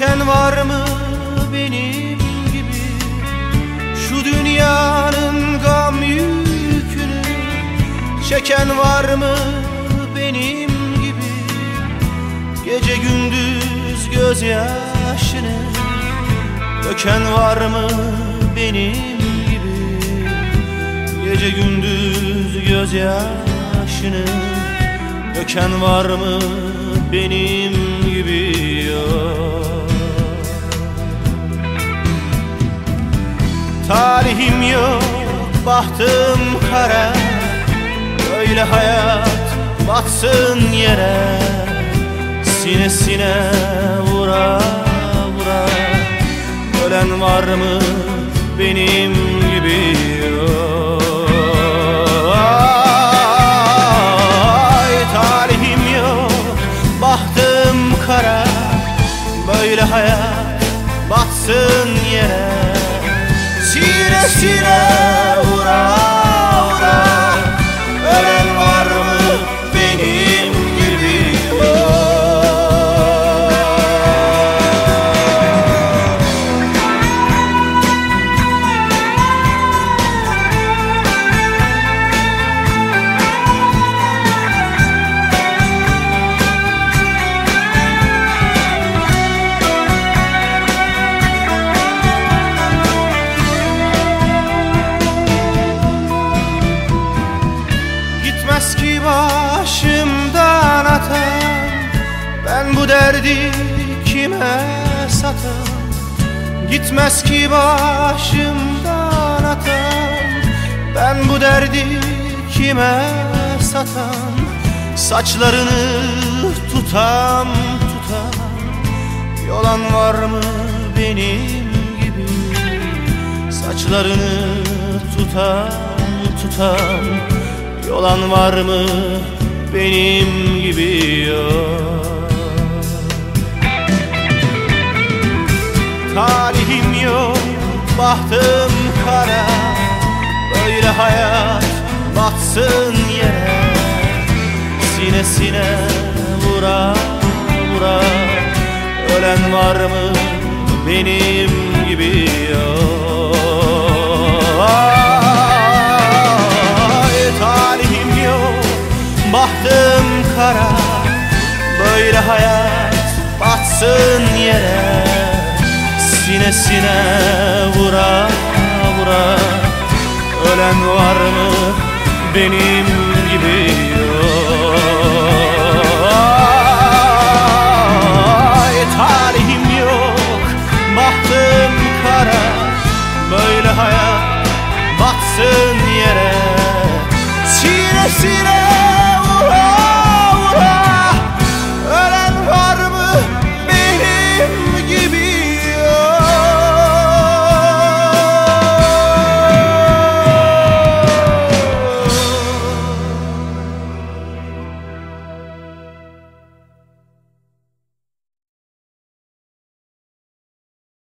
Çeken var mı benim gibi? Şu dünyanın gam yükünü Çeken var mı benim gibi? Gece gündüz gözyaşını Döken var mı benim gibi? Gece gündüz gözyaşını Döken var mı benim gibi? yok Talihim yok, bahtım kara. Böyle hayat batsın yere. Sinesine vura vura. Ölen var mı benim gibi? Ay Sinesine derdi kime satam Gitmez ki başımdan atan. Ben bu derdi kime satam Saçlarını tutam tutam. Yolan var mı benim gibi? Saçlarını tutam tutam. Yolan var mı benim gibi bahtım kara. Böyle hayat batsın yere. Sinesine vura vura. Ölen var mı benim gibi? Ay, Talihim yok, bahtım kara. Böyle hayat batsın yere Sinesine vura vura. Ölen var mı benim